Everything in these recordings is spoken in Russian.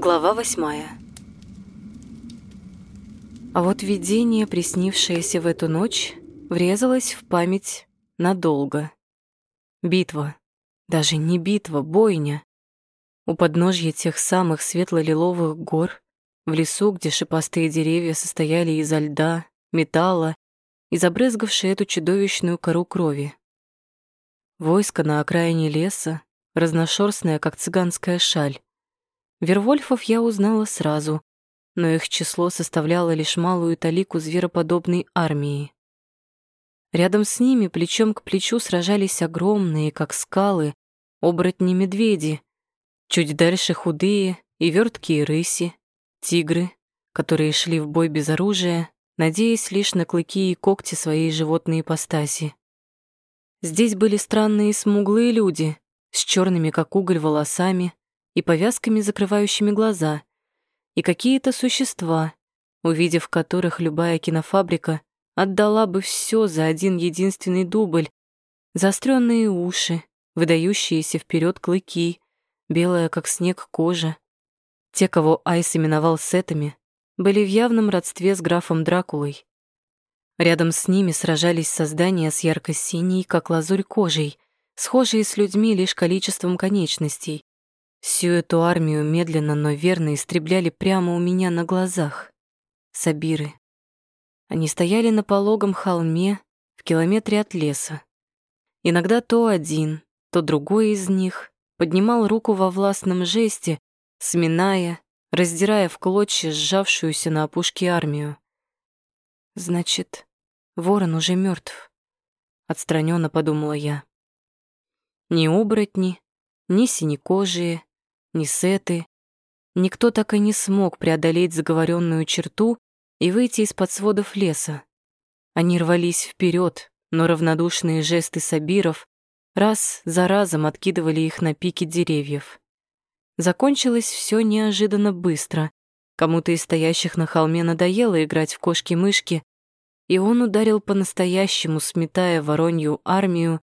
Глава восьмая. А вот видение, приснившееся в эту ночь, врезалось в память надолго. Битва. Даже не битва, бойня. У подножья тех самых светло-лиловых гор, в лесу, где шипастые деревья состояли изо льда, металла и забрызгавшие эту чудовищную кору крови. Войско на окраине леса, разношерстное, как цыганская шаль. Вервольфов я узнала сразу, но их число составляло лишь малую талику звероподобной армии. Рядом с ними плечом к плечу сражались огромные, как скалы, оборотни-медведи, чуть дальше худые и верткие рыси, тигры, которые шли в бой без оружия, надеясь лишь на клыки и когти своей животной ипостаси. Здесь были странные смуглые люди с черными, как уголь, волосами и повязками, закрывающими глаза, и какие-то существа, увидев которых любая кинофабрика отдала бы все за один единственный дубль, заостренные уши, выдающиеся вперед клыки, белая, как снег, кожа. Те, кого Айс именовал сетами, были в явном родстве с графом Дракулой. Рядом с ними сражались создания с ярко-синей, как лазурь кожей, схожие с людьми лишь количеством конечностей. Всю эту армию медленно, но верно истребляли прямо у меня на глазах. Сабиры. Они стояли на пологом холме в километре от леса. Иногда то один, то другой из них поднимал руку во властном жесте, сминая, раздирая в клочья сжавшуюся на опушке армию. Значит, ворон уже мертв. Отстраненно подумала я. Ни оборотни, ни синекожие, ни сеты. Никто так и не смог преодолеть заговоренную черту и выйти из-под сводов леса. Они рвались вперед, но равнодушные жесты сабиров раз за разом откидывали их на пики деревьев. Закончилось все неожиданно быстро. Кому-то из стоящих на холме надоело играть в кошки-мышки, и он ударил по-настоящему, сметая воронью армию,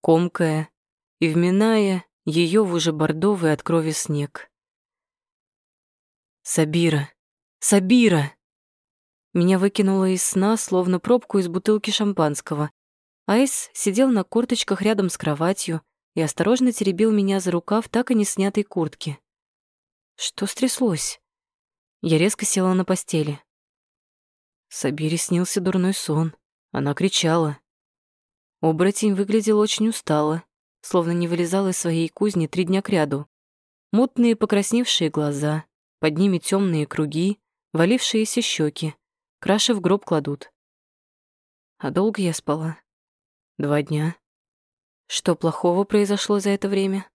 комкая и вминая ее в уже бордовый от крови снег. «Сабира! Сабира!» Меня выкинуло из сна, словно пробку из бутылки шампанского. Айс сидел на корточках рядом с кроватью, и осторожно теребил меня за рукав так и не снятой куртки. Что стряслось? Я резко села на постели. Сабире снился дурной сон. Она кричала. Оборотень выглядел очень устало, словно не вылезал из своей кузни три дня кряду. Мутные покрасневшие глаза, под ними темные круги, валившиеся щеки, краши в гроб кладут. А долго я спала? Два дня. Что плохого произошло за это время?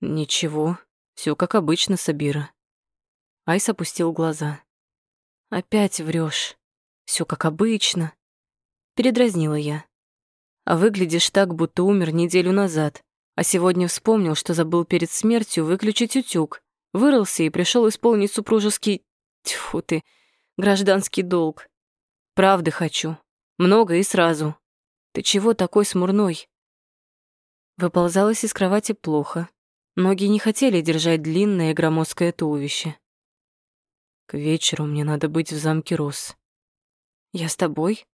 Ничего, все как обычно, Сабира. Айс опустил глаза. Опять врешь. Все как обычно. Передразнила я. А выглядишь так, будто умер неделю назад, а сегодня вспомнил, что забыл перед смертью выключить утюг, вырылся и пришел исполнить супружеский... Тьфу ты, гражданский долг. Правды хочу. Много и сразу. Ты чего такой смурной? Выползалась из кровати плохо. Ноги не хотели держать длинное громоздкое туловище. К вечеру мне надо быть в замке Рос. Я с тобой?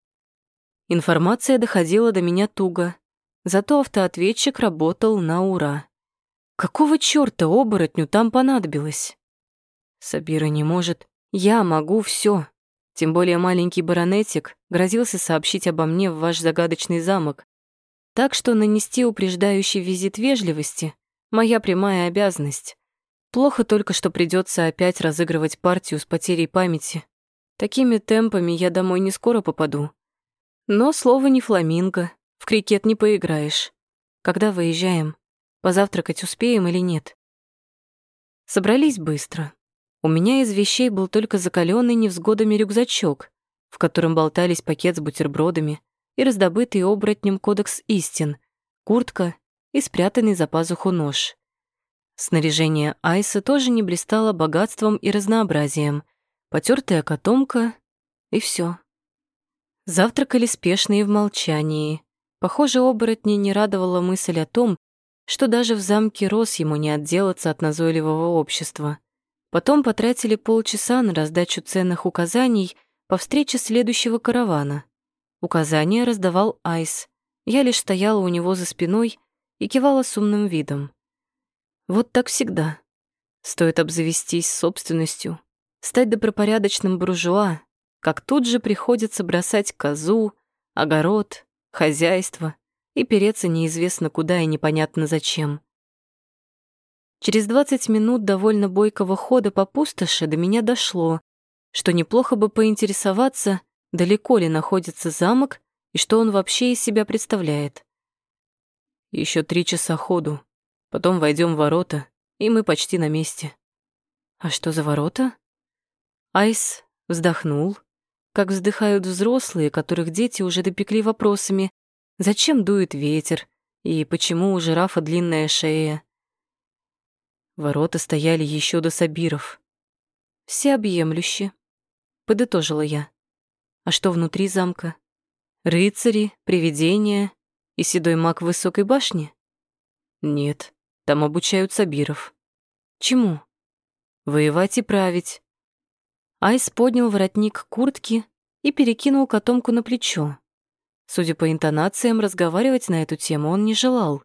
Информация доходила до меня туго. Зато автоответчик работал на ура. Какого чёрта оборотню там понадобилось? Сабира не может. Я могу всё. Тем более маленький баронетик грозился сообщить обо мне в ваш загадочный замок. Так что нанести упреждающий визит вежливости — моя прямая обязанность. Плохо только, что придется опять разыгрывать партию с потерей памяти. Такими темпами я домой не скоро попаду. Но слово не фламинго, в крикет не поиграешь. Когда выезжаем? Позавтракать успеем или нет? Собрались быстро. У меня из вещей был только закаленный невзгодами рюкзачок, в котором болтались пакет с бутербродами, и раздобытый оборотнем кодекс истин, куртка и спрятанный за пазуху нож. Снаряжение Айса тоже не блистало богатством и разнообразием. Потертая котомка и все. Завтракали спешно и в молчании. Похоже, оборотни не радовала мысль о том, что даже в замке Рос ему не отделаться от назойливого общества. Потом потратили полчаса на раздачу ценных указаний по встрече следующего каравана. Указания раздавал Айс. Я лишь стояла у него за спиной и кивала с умным видом. Вот так всегда. Стоит обзавестись собственностью, стать добропорядочным буржуа, как тут же приходится бросать козу, огород, хозяйство и переться неизвестно куда и непонятно зачем. Через 20 минут довольно бойкого хода по пустоши до меня дошло, что неплохо бы поинтересоваться, далеко ли находится замок и что он вообще из себя представляет. Еще три часа ходу, потом войдем в ворота, и мы почти на месте. А что за ворота? Айс вздохнул, как вздыхают взрослые, которых дети уже допекли вопросами, зачем дует ветер и почему у жирафа длинная шея. Ворота стояли еще до Сабиров. Всеобъемлюще, подытожила я. А что внутри замка? Рыцари, привидения и седой маг в высокой башни? Нет, там обучают Сабиров. Чему? Воевать и править. Айс поднял воротник куртки и перекинул котомку на плечо. Судя по интонациям, разговаривать на эту тему он не желал,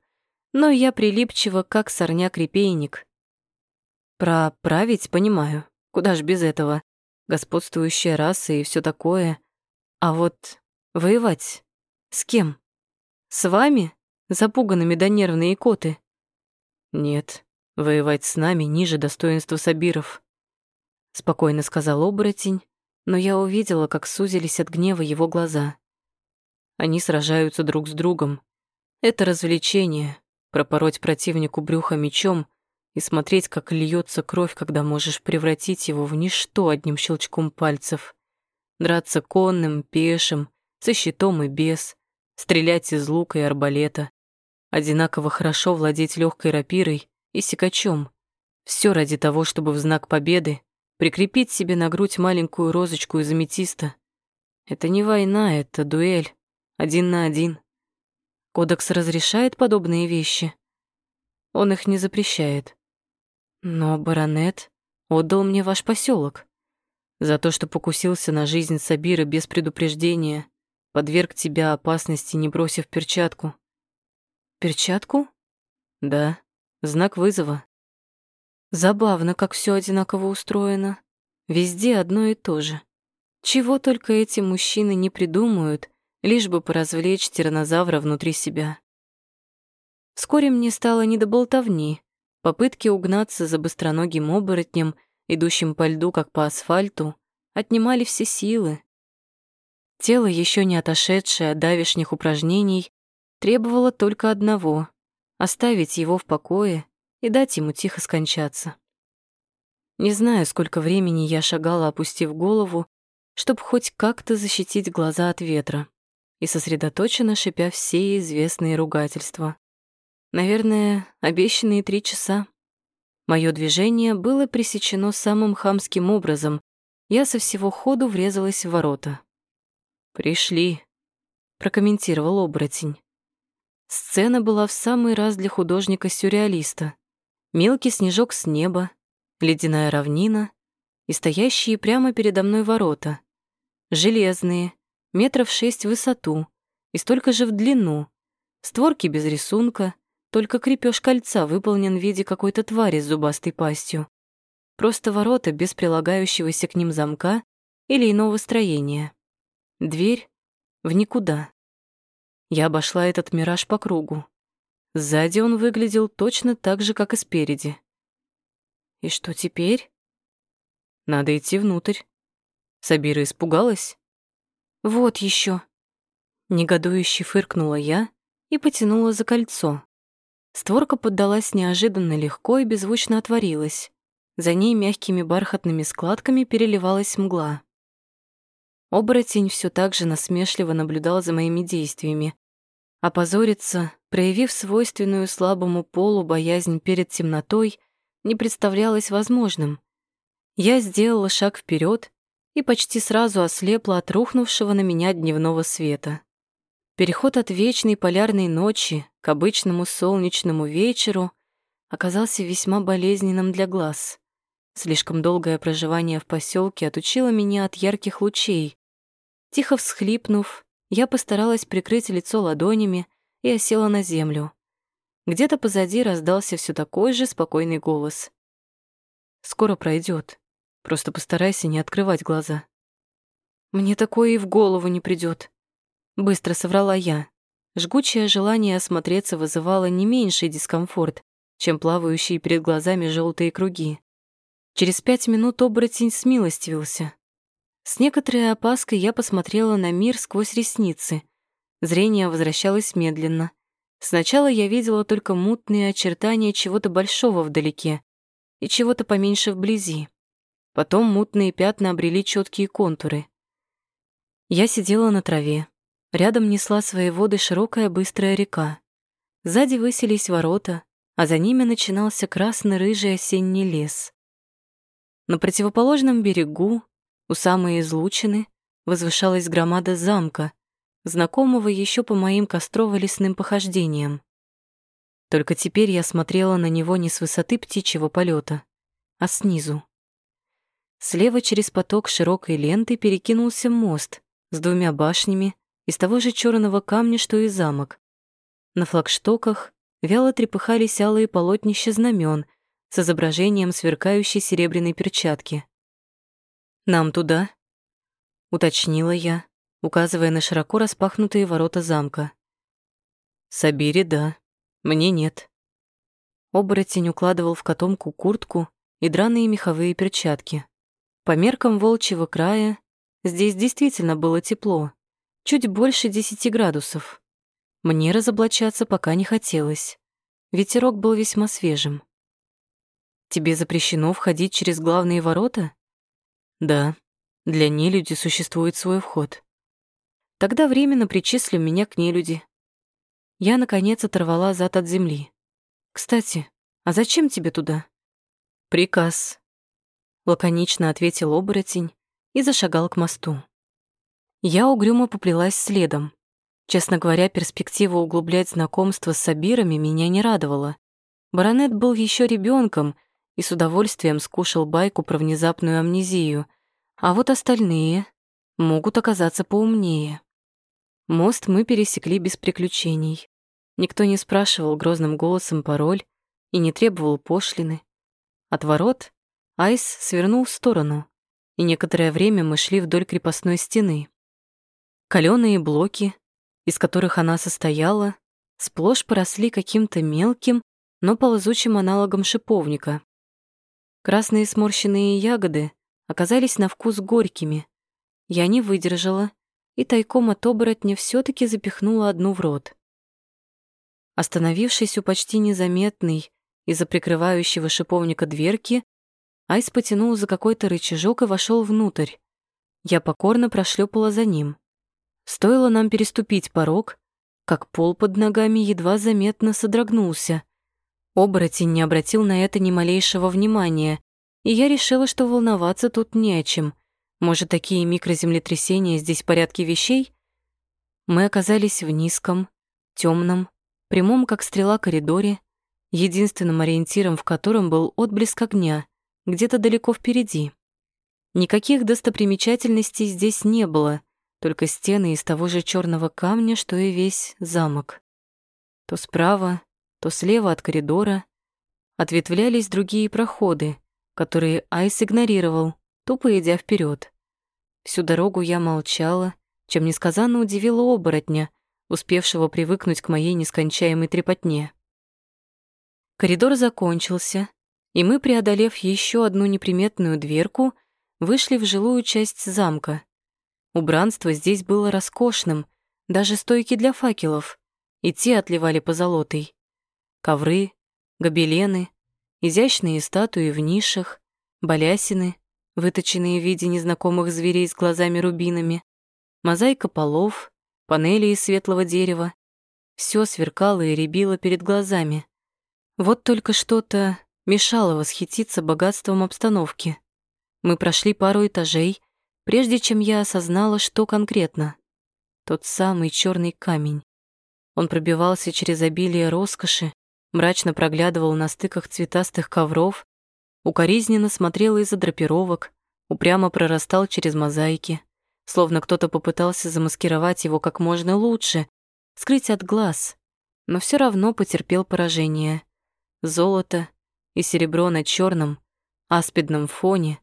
но я прилипчива, как сорняк-репейник. Про править понимаю, куда ж без этого. Господствующая раса и все такое. А вот воевать с кем? С вами, запуганными до нервные коты? Нет, воевать с нами ниже достоинства Сабиров. Спокойно сказал оборотень, но я увидела, как сузились от гнева его глаза. Они сражаются друг с другом. Это развлечение — пропороть противнику брюхо мечом — и смотреть, как льется кровь, когда можешь превратить его в ничто одним щелчком пальцев. Драться конным, пешим, со щитом и без, стрелять из лука и арбалета. Одинаково хорошо владеть легкой рапирой и секачом. Все ради того, чтобы в знак победы прикрепить себе на грудь маленькую розочку из аметиста. Это не война, это дуэль. Один на один. Кодекс разрешает подобные вещи. Он их не запрещает. Но баронет отдал мне ваш поселок за то, что покусился на жизнь Сабира без предупреждения, подверг тебя опасности, не бросив перчатку. Перчатку? Да, знак вызова. Забавно, как все одинаково устроено. Везде одно и то же. Чего только эти мужчины не придумают, лишь бы поразвлечь тиранозавра внутри себя. Вскоре мне стало не до болтовни. Попытки угнаться за быстроногим оборотнем, идущим по льду, как по асфальту, отнимали все силы. Тело, еще не отошедшее от давешних упражнений, требовало только одного — оставить его в покое и дать ему тихо скончаться. Не знаю, сколько времени я шагала, опустив голову, чтобы хоть как-то защитить глаза от ветра и сосредоточенно шипя все известные ругательства. Наверное, обещанные три часа. Мое движение было пресечено самым хамским образом. Я со всего ходу врезалась в ворота. «Пришли», — прокомментировал оборотень. Сцена была в самый раз для художника-сюрреалиста. Мелкий снежок с неба, ледяная равнина и стоящие прямо передо мной ворота. Железные, метров шесть в высоту и столько же в длину, створки без рисунка, только крепеж кольца выполнен в виде какой-то твари с зубастой пастью. Просто ворота без прилагающегося к ним замка или иного строения. Дверь в никуда. Я обошла этот мираж по кругу. Сзади он выглядел точно так же, как и спереди. И что теперь? Надо идти внутрь. Сабира испугалась? Вот еще. Негодующе фыркнула я и потянула за кольцо. Створка поддалась неожиданно легко и беззвучно отворилась. За ней мягкими бархатными складками переливалась мгла. Оборотень все так же насмешливо наблюдал за моими действиями. Опозориться, проявив свойственную слабому полу боязнь перед темнотой, не представлялось возможным. Я сделала шаг вперед и почти сразу ослепла от рухнувшего на меня дневного света. Переход от вечной полярной ночи к обычному солнечному вечеру оказался весьма болезненным для глаз. Слишком долгое проживание в поселке отучило меня от ярких лучей. Тихо всхлипнув, я постаралась прикрыть лицо ладонями и осела на землю. Где-то позади раздался все такой же спокойный голос. «Скоро пройдет. Просто постарайся не открывать глаза». «Мне такое и в голову не придет. Быстро соврала я. Жгучее желание осмотреться вызывало не меньший дискомфорт, чем плавающие перед глазами желтые круги. Через пять минут оборотень смилостивился. С некоторой опаской я посмотрела на мир сквозь ресницы. Зрение возвращалось медленно. Сначала я видела только мутные очертания чего-то большого вдалеке и чего-то поменьше вблизи. Потом мутные пятна обрели четкие контуры. Я сидела на траве. Рядом несла свои воды широкая быстрая река. Сзади высились ворота, а за ними начинался красно-рыжий осенний лес. На противоположном берегу, у самой излучины, возвышалась громада замка, знакомого еще по моим кострово-лесным похождениям. Только теперь я смотрела на него не с высоты птичьего полета, а снизу. Слева через поток широкой ленты перекинулся мост с двумя башнями из того же черного камня, что и замок. На флагштоках вяло трепыхались алые полотнища знамен с изображением сверкающей серебряной перчатки. «Нам туда?» — уточнила я, указывая на широко распахнутые ворота замка. «Сабире, да. Мне нет». Оборотень укладывал в котомку куртку и драные меховые перчатки. По меркам волчьего края здесь действительно было тепло, чуть больше десяти градусов. Мне разоблачаться пока не хотелось. Ветерок был весьма свежим. «Тебе запрещено входить через главные ворота?» «Да, для нелюди существует свой вход», Тогда временно причислю меня к нелюди. Я, наконец, оторвала зад от земли. «Кстати, а зачем тебе туда?» «Приказ», — лаконично ответил оборотень и зашагал к мосту. Я угрюмо поплелась следом. Честно говоря, перспектива углублять знакомство с Сабирами меня не радовала. Баронет был еще ребенком и с удовольствием скушал байку про внезапную амнезию, а вот остальные могут оказаться поумнее. Мост мы пересекли без приключений. Никто не спрашивал грозным голосом пароль и не требовал пошлины. От ворот Айс свернул в сторону, и некоторое время мы шли вдоль крепостной стены. Калёные блоки, из которых она состояла, сплошь поросли каким-то мелким, но ползучим аналогом шиповника. Красные сморщенные ягоды оказались на вкус горькими. Я не выдержала и тайком от оборотня все таки запихнула одну в рот. Остановившись у почти незаметной из-за прикрывающего шиповника дверки, Айс потянул за какой-то рычажок и вошел внутрь. Я покорно прошлепала за ним. Стоило нам переступить порог, как пол под ногами едва заметно содрогнулся. Оборотень не обратил на это ни малейшего внимания, и я решила, что волноваться тут не о чем. Может, такие микроземлетрясения здесь порядки вещей? Мы оказались в низком, темном, прямом как стрела коридоре, единственным ориентиром в котором был отблеск огня, где-то далеко впереди. Никаких достопримечательностей здесь не было, только стены из того же черного камня, что и весь замок. То справа, то слева от коридора ответвлялись другие проходы, которые Айс игнорировал, тупо идя вперед. Всю дорогу я молчала, чем несказанно удивила оборотня, успевшего привыкнуть к моей нескончаемой трепотне. Коридор закончился, и мы, преодолев еще одну неприметную дверку, вышли в жилую часть замка. Убранство здесь было роскошным, даже стойки для факелов, и те отливали позолотой. Ковры, гобелены, изящные статуи в нишах, балясины, выточенные в виде незнакомых зверей с глазами-рубинами, мозаика полов, панели из светлого дерева. Все сверкало и рябило перед глазами. Вот только что-то мешало восхититься богатством обстановки. Мы прошли пару этажей, прежде чем я осознала, что конкретно. Тот самый черный камень. Он пробивался через обилие роскоши, мрачно проглядывал на стыках цветастых ковров, укоризненно смотрел из-за драпировок, упрямо прорастал через мозаики, словно кто-то попытался замаскировать его как можно лучше, скрыть от глаз, но все равно потерпел поражение. Золото и серебро на черном аспидном фоне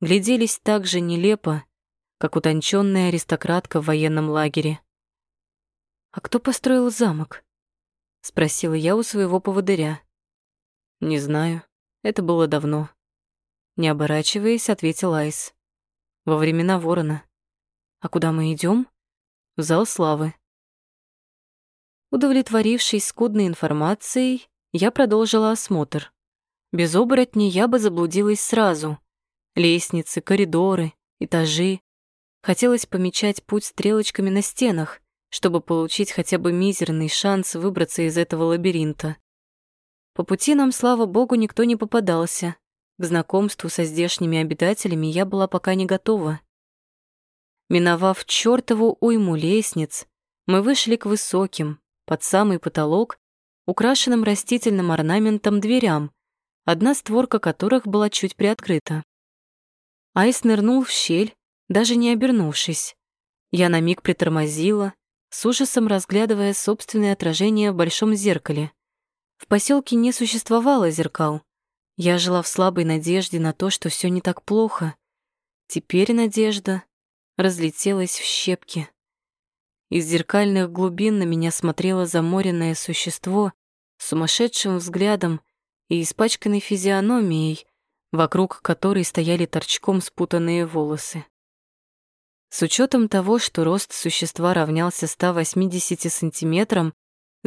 гляделись так же нелепо, как утонченная аристократка в военном лагере. «А кто построил замок?» — спросила я у своего поводыря. «Не знаю. Это было давно». Не оборачиваясь, ответил Айс. «Во времена ворона. А куда мы идем? В зал славы». Удовлетворившись скудной информацией, я продолжила осмотр. Без оборотни я бы заблудилась сразу. Лестницы, коридоры, этажи. Хотелось помечать путь стрелочками на стенах, чтобы получить хотя бы мизерный шанс выбраться из этого лабиринта. По пути нам, слава богу, никто не попадался. К знакомству со здешними обитателями я была пока не готова. Миновав чёртову уйму лестниц, мы вышли к высоким, под самый потолок, украшенным растительным орнаментом дверям, одна створка которых была чуть приоткрыта. Айс нырнул в щель, даже не обернувшись. Я на миг притормозила, с ужасом разглядывая собственное отражение в большом зеркале. В поселке не существовало зеркал. Я жила в слабой надежде на то, что все не так плохо. Теперь надежда разлетелась в щепки. Из зеркальных глубин на меня смотрело заморенное существо с сумасшедшим взглядом и испачканной физиономией, вокруг которой стояли торчком спутанные волосы. С учетом того, что рост существа равнялся 180 сантиметрам,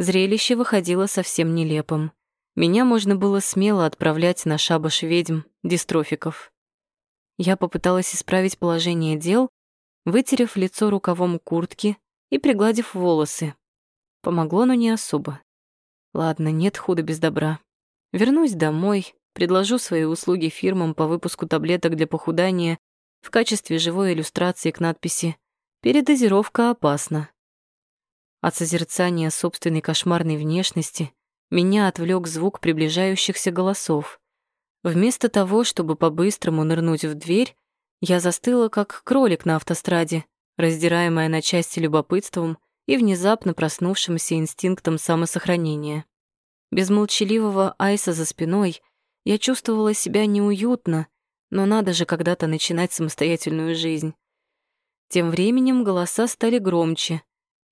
зрелище выходило совсем нелепым. Меня можно было смело отправлять на шабаш ведьм, дистрофиков. Я попыталась исправить положение дел, вытерев лицо рукавом куртки и пригладив волосы. Помогло, но не особо. Ладно, нет худа без добра. Вернусь домой, предложу свои услуги фирмам по выпуску таблеток для похудания в качестве живой иллюстрации к надписи «Передозировка опасна». От созерцания собственной кошмарной внешности меня отвлек звук приближающихся голосов. Вместо того, чтобы по-быстрому нырнуть в дверь, я застыла, как кролик на автостраде, раздираемая на части любопытством и внезапно проснувшимся инстинктом самосохранения. Без молчаливого Айса за спиной я чувствовала себя неуютно, но надо же когда-то начинать самостоятельную жизнь. Тем временем голоса стали громче,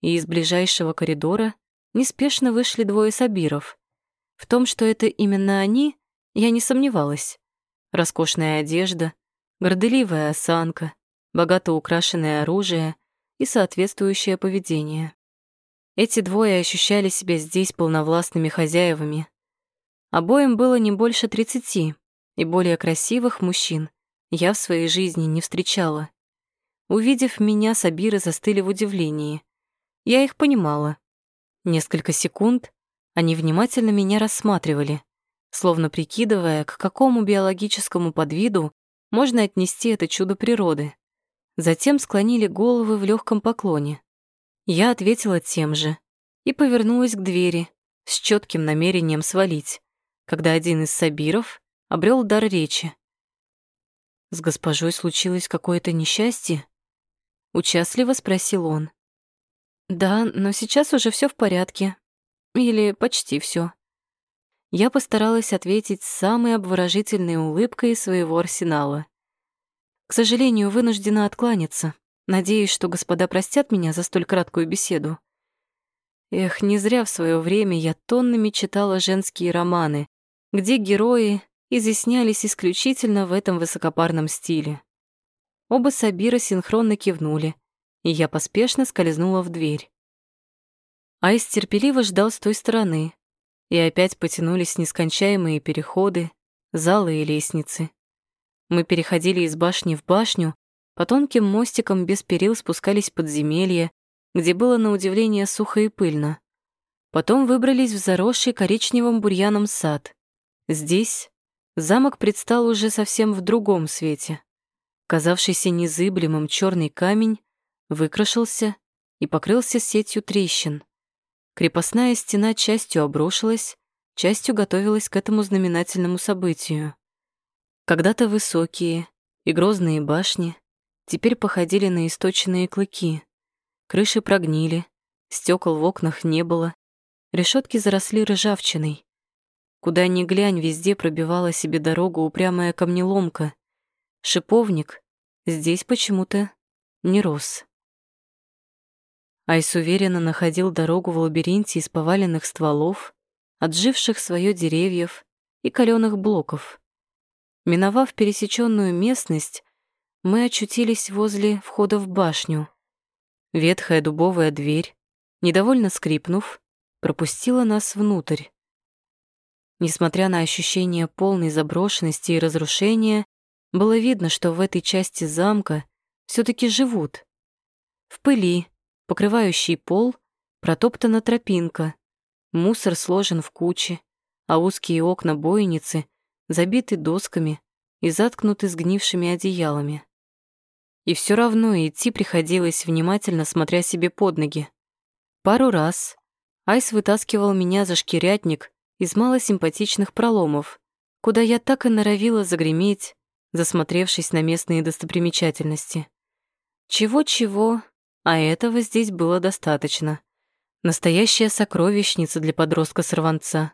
и из ближайшего коридора неспешно вышли двое сабиров. В том, что это именно они, я не сомневалась. Роскошная одежда, горделивая осанка, богато украшенное оружие и соответствующее поведение. Эти двое ощущали себя здесь полновластными хозяевами. Обоим было не больше тридцати, и более красивых мужчин я в своей жизни не встречала. Увидев меня, Сабиры застыли в удивлении. Я их понимала. Несколько секунд они внимательно меня рассматривали, словно прикидывая, к какому биологическому подвиду можно отнести это чудо природы. Затем склонили головы в легком поклоне. Я ответила тем же и повернулась к двери с четким намерением свалить, когда один из сабиров обрел дар речи. «С госпожой случилось какое-то несчастье?» Участливо спросил он. «Да, но сейчас уже все в порядке. Или почти все. Я постаралась ответить самой обворожительной улыбкой своего арсенала. К сожалению, вынуждена откланяться. Надеюсь, что господа простят меня за столь краткую беседу. Эх, не зря в свое время я тоннами читала женские романы, где герои изъяснялись исключительно в этом высокопарном стиле. Оба Сабира синхронно кивнули, и я поспешно скользнула в дверь. Айс терпеливо ждал с той стороны, и опять потянулись нескончаемые переходы, залы и лестницы. Мы переходили из башни в башню, по тонким мостикам без перил спускались в подземелье, где было на удивление сухо и пыльно. Потом выбрались в заросший коричневым бурьяном сад. Здесь замок предстал уже совсем в другом свете. Казавшийся незыблемым черный камень выкрашился и покрылся сетью трещин. Крепостная стена частью обрушилась, частью готовилась к этому знаменательному событию. Когда-то высокие и грозные башни теперь походили на источенные клыки. Крыши прогнили, стекол в окнах не было, решетки заросли ржавчиной. Куда ни глянь, везде пробивала себе дорогу упрямая камнеломка. Шиповник здесь почему-то не рос. Айс уверенно находил дорогу в лабиринте из поваленных стволов, отживших свое деревьев и каленых блоков. Миновав пересеченную местность, мы очутились возле входа в башню. Ветхая дубовая дверь, недовольно скрипнув, пропустила нас внутрь. Несмотря на ощущение полной заброшенности и разрушения, было видно, что в этой части замка все таки живут. В пыли, покрывающей пол, протоптана тропинка, мусор сложен в кучи, а узкие окна бойницы забиты досками и заткнуты сгнившими одеялами. И все равно идти приходилось, внимательно смотря себе под ноги. Пару раз Айс вытаскивал меня за шкирятник из малосимпатичных проломов, куда я так и норовила загреметь, засмотревшись на местные достопримечательности. Чего-чего, а этого здесь было достаточно. Настоящая сокровищница для подростка-сорванца.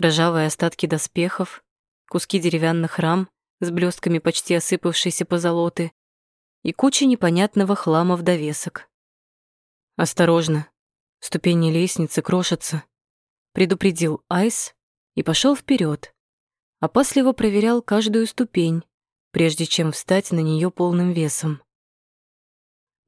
Ржавые остатки доспехов, куски деревянных рам с блестками почти осыпавшейся позолоты и куча непонятного хлама в довесок. «Осторожно, ступени лестницы крошатся», предупредил Айс и пошел вперед. Опасливо проверял каждую ступень, прежде чем встать на нее полным весом.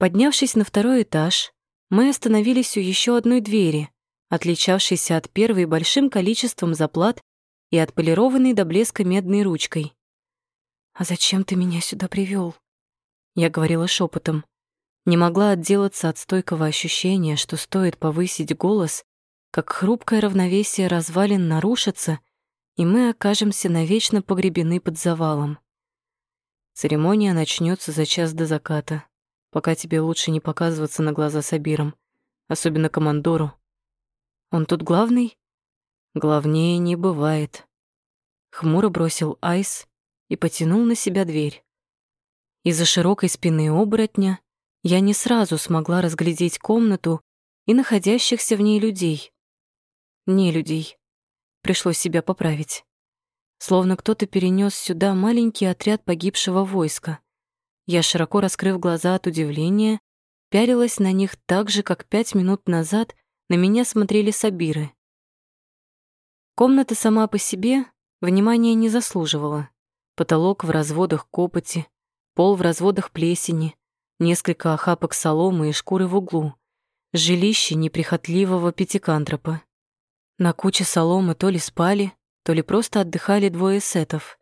Поднявшись на второй этаж, мы остановились у еще одной двери, отличавшейся от первой большим количеством заплат и отполированной до блеска медной ручкой. «А зачем ты меня сюда привел? Я говорила шепотом. Не могла отделаться от стойкого ощущения, что стоит повысить голос, как хрупкое равновесие развалин нарушится, и мы окажемся навечно погребены под завалом. Церемония начнется за час до заката, пока тебе лучше не показываться на глаза Сабиром, особенно командору. Он тут главный? Главнее не бывает. Хмуро бросил Айс и потянул на себя дверь. Из-за широкой спины оборотня я не сразу смогла разглядеть комнату и находящихся в ней людей не людей. Пришлось себя поправить. Словно кто-то перенес сюда маленький отряд погибшего войска. Я, широко раскрыв глаза от удивления, пялилась на них так же, как пять минут назад на меня смотрели сабиры. Комната сама по себе внимания не заслуживала. Потолок в разводах копоти, пол в разводах плесени, несколько охапок соломы и шкуры в углу, жилище неприхотливого пятикантропа. На куче соломы то ли спали, то ли просто отдыхали двое сетов.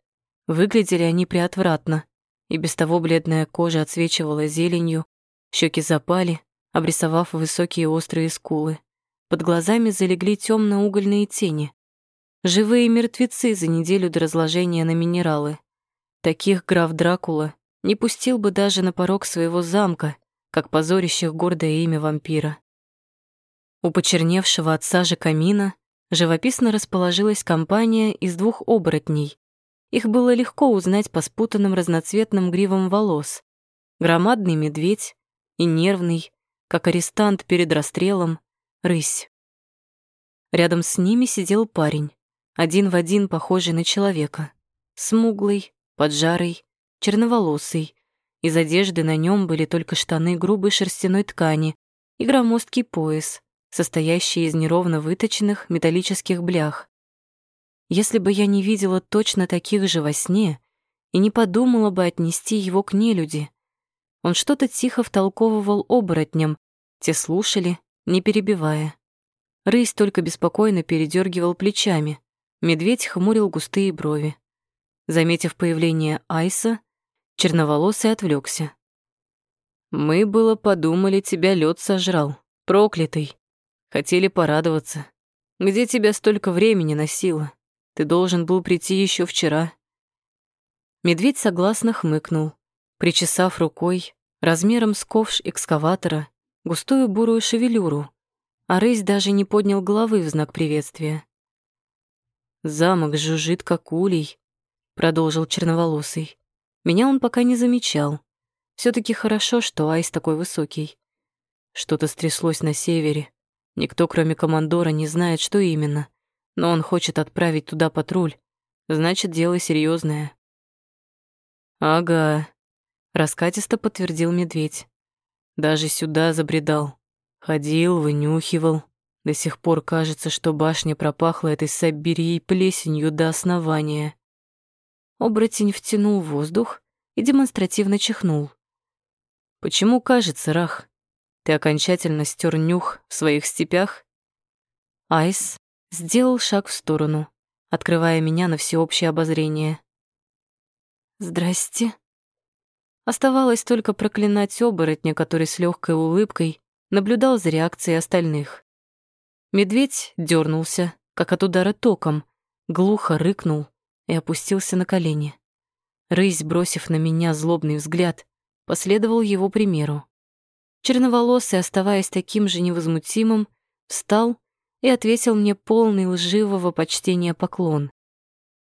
Выглядели они приотвратно, и без того бледная кожа отсвечивала зеленью, щеки запали, обрисовав высокие острые скулы. Под глазами залегли темно-угольные тени. Живые мертвецы за неделю до разложения на минералы. Таких граф Дракула не пустил бы даже на порог своего замка, как позорящих гордое имя вампира. У почерневшего от сажи камина живописно расположилась компания из двух оборотней. Их было легко узнать по спутанным разноцветным гривам волос. Громадный медведь и нервный, как арестант перед расстрелом, рысь. Рядом с ними сидел парень, один в один похожий на человека. Смуглый, поджарый, черноволосый. Из одежды на нем были только штаны грубой шерстяной ткани и громоздкий пояс, состоящий из неровно выточенных металлических блях. Если бы я не видела точно таких же во сне и не подумала бы отнести его к нелюди, он что-то тихо втолковывал оборотням, те слушали, не перебивая. Рысь только беспокойно передергивал плечами, медведь хмурил густые брови. Заметив появление Айса, черноволосый отвлекся. «Мы было подумали, тебя лед сожрал, проклятый», Хотели порадоваться. Где тебя столько времени носило? Ты должен был прийти еще вчера. Медведь согласно хмыкнул, причесав рукой, размером с ковш экскаватора, густую бурую шевелюру, а рысь даже не поднял головы в знак приветствия. Замок жужжит, как улей. — продолжил черноволосый. Меня он пока не замечал. все таки хорошо, что Айс такой высокий. Что-то стряслось на севере. Никто, кроме командора, не знает, что именно. Но он хочет отправить туда патруль. Значит, дело серьезное. «Ага», — раскатисто подтвердил медведь. «Даже сюда забредал. Ходил, вынюхивал. До сих пор кажется, что башня пропахла этой Сабирией плесенью до основания». Оборотень втянул воздух и демонстративно чихнул. «Почему кажется, Рах? Ты окончательно стер нюх в своих степях?» Айс сделал шаг в сторону, открывая меня на всеобщее обозрение. «Здрасте». Оставалось только проклинать оборотня, который с легкой улыбкой наблюдал за реакцией остальных. Медведь дернулся, как от удара током, глухо рыкнул и опустился на колени. Рысь, бросив на меня злобный взгляд, последовал его примеру. Черноволосый, оставаясь таким же невозмутимым, встал и ответил мне полный лживого почтения поклон.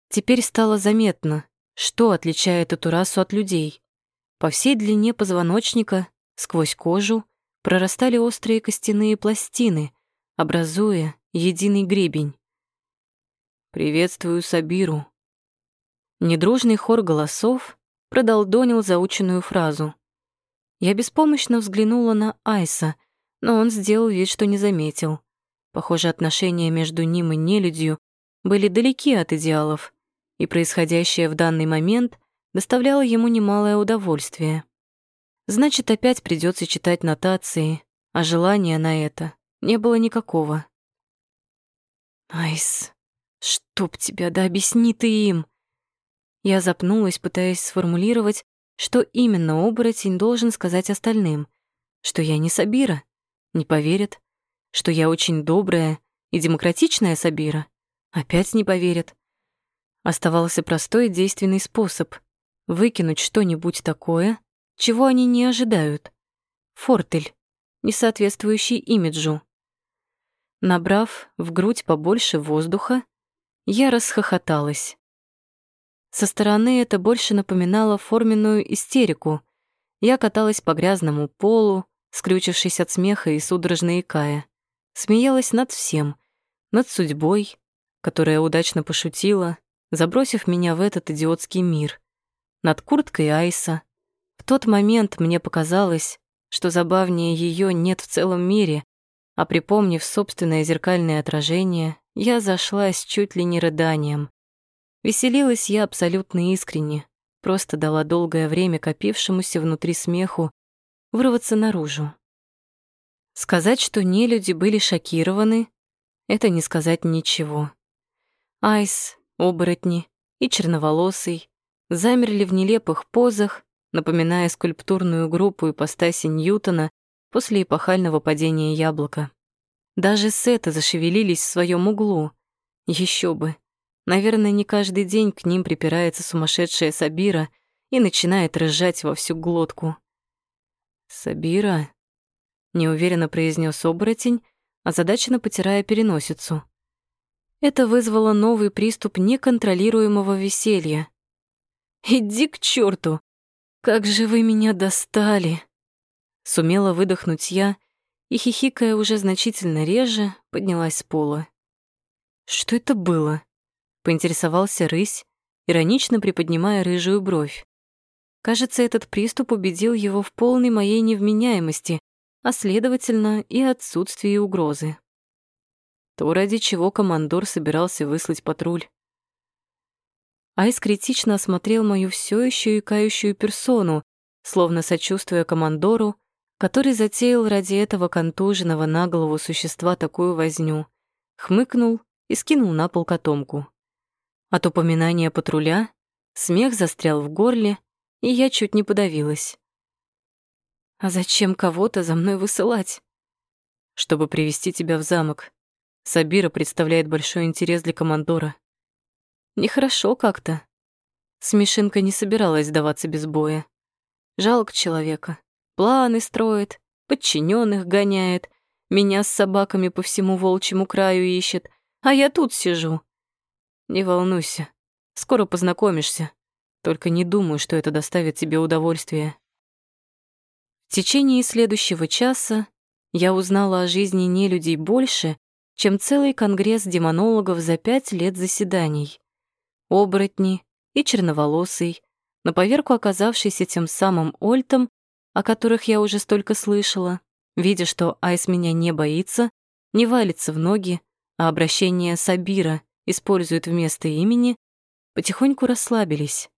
Теперь стало заметно, что отличает эту расу от людей. По всей длине позвоночника, сквозь кожу, прорастали острые костяные пластины, образуя единый гребень. «Приветствую Сабиру». Недружный хор голосов продолдонил заученную фразу. Я беспомощно взглянула на Айса, но он сделал вид, что не заметил. Похоже, отношения между ним и нелюдью были далеки от идеалов, и происходящее в данный момент доставляло ему немалое удовольствие. Значит, опять придется читать нотации, а желания на это не было никакого. «Айс, чтоб тебя, да объясни ты им!» Я запнулась, пытаясь сформулировать, что именно оборотень должен сказать остальным. Что я не Сабира. Не поверят что я очень добрая и демократичная Сабира, опять не поверят. Оставался простой и действенный способ — выкинуть что-нибудь такое, чего они не ожидают. Фортель, не соответствующий имиджу. Набрав в грудь побольше воздуха, я расхохоталась. Со стороны это больше напоминало форменную истерику. Я каталась по грязному полу, скрючившись от смеха и судорожно икая смеялась над всем, над судьбой, которая удачно пошутила, забросив меня в этот идиотский мир, над курткой Айса. В тот момент мне показалось, что забавнее ее нет в целом мире, а припомнив собственное зеркальное отражение, я зашлась чуть ли не рыданием. Веселилась я абсолютно искренне, просто дала долгое время копившемуся внутри смеху вырваться наружу. Сказать, что нелюди были шокированы, это не сказать ничего. Айс, оборотни и черноволосый замерли в нелепых позах, напоминая скульптурную группу ипостаси Ньютона после эпохального падения яблока. Даже сеты зашевелились в своем углу. Еще бы. Наверное, не каждый день к ним припирается сумасшедшая Сабира и начинает рыжать во всю глотку. «Сабира?» Неуверенно произнес оборотень, озадаченно потирая переносицу. Это вызвало новый приступ неконтролируемого веселья. «Иди к черту! Как же вы меня достали!» Сумела выдохнуть я и, хихикая уже значительно реже, поднялась с пола. «Что это было?» — поинтересовался рысь, иронично приподнимая рыжую бровь. Кажется, этот приступ убедил его в полной моей невменяемости, а следовательно и отсутствии угрозы. То, ради чего командор собирался выслать патруль. Айс критично осмотрел мою все еще икающую персону, словно сочувствуя командору, который затеял ради этого контуженного на голову существа такую возню, хмыкнул и скинул на пол котомку. От упоминания патруля смех застрял в горле, и я чуть не подавилась. А зачем кого-то за мной высылать? Чтобы привести тебя в замок. Сабира представляет большой интерес для командора. Нехорошо как-то. Смешинка не собиралась сдаваться без боя. Жалко человека. Планы строит, подчиненных гоняет, меня с собаками по всему волчьему краю ищет, а я тут сижу. Не волнуйся, Скоро познакомишься. Только не думаю, что это доставит тебе удовольствие. В течение следующего часа я узнала о жизни нелюдей больше, чем целый конгресс демонологов за пять лет заседаний. Оборотни и черноволосый, на поверку оказавшийся тем самым Ольтом, о которых я уже столько слышала, видя, что Айс меня не боится, не валится в ноги, а обращение Сабира использует вместо имени, потихоньку расслабились.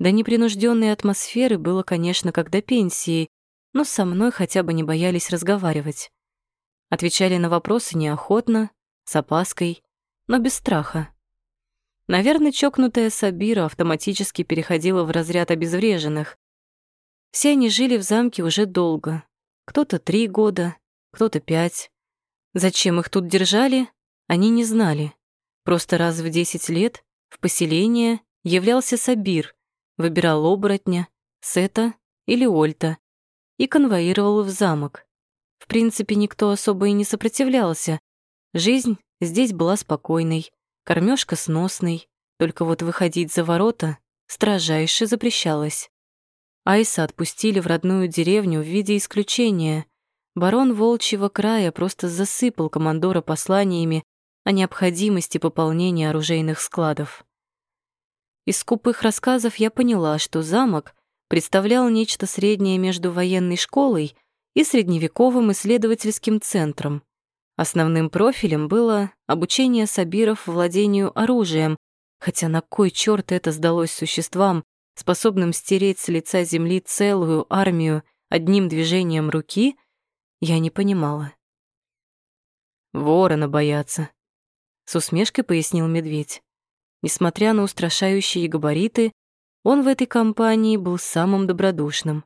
До непринужденной атмосферы было, конечно, как до пенсии, но со мной хотя бы не боялись разговаривать. Отвечали на вопросы неохотно, с опаской, но без страха. Наверное, чокнутая Сабира автоматически переходила в разряд обезвреженных. Все они жили в замке уже долго. Кто-то три года, кто-то пять. Зачем их тут держали, они не знали. Просто раз в десять лет в поселение являлся Сабир, выбирал оборотня, Сета или Ольта и конвоировал в замок. В принципе, никто особо и не сопротивлялся. Жизнь здесь была спокойной, кормежка сносной, только вот выходить за ворота строжайше запрещалось. Айса отпустили в родную деревню в виде исключения. Барон Волчьего края просто засыпал командора посланиями о необходимости пополнения оружейных складов. Из скупых рассказов я поняла, что замок представлял нечто среднее между военной школой и средневековым исследовательским центром. Основным профилем было обучение сабиров владению оружием, хотя на кой черт это сдалось существам, способным стереть с лица земли целую армию одним движением руки, я не понимала. «Ворона боятся», — с усмешкой пояснил медведь. Несмотря на устрашающие габариты, он в этой компании был самым добродушным.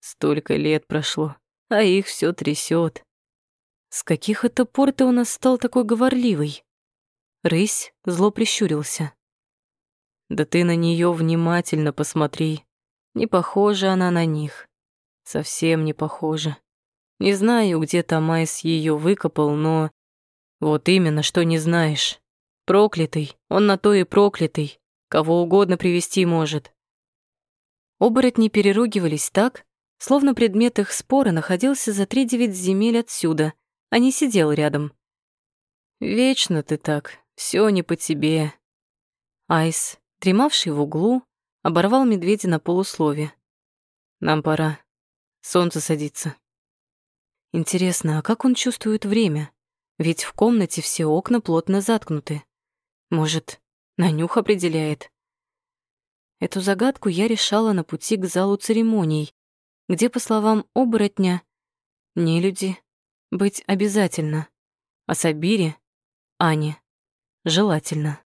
Столько лет прошло, а их все трясет. С каких это пор ты у нас стал такой говорливый? Рысь зло прищурился. Да ты на нее внимательно посмотри. Не похожа она на них. Совсем не похожа. Не знаю, где Тамайс ее выкопал, но... Вот именно, что не знаешь. Проклятый, он на то и проклятый. Кого угодно привести может. Оборотни переругивались так, словно предмет их спора находился за три девять земель отсюда, а не сидел рядом. «Вечно ты так, все не по тебе». Айс, дремавший в углу, оборвал медведя на полуслове. «Нам пора. Солнце садится». Интересно, а как он чувствует время? Ведь в комнате все окна плотно заткнуты. Может, на нюх определяет? Эту загадку я решала на пути к залу церемоний, где, по словам оборотня, не люди быть обязательно, а Сабире, Ане, желательно.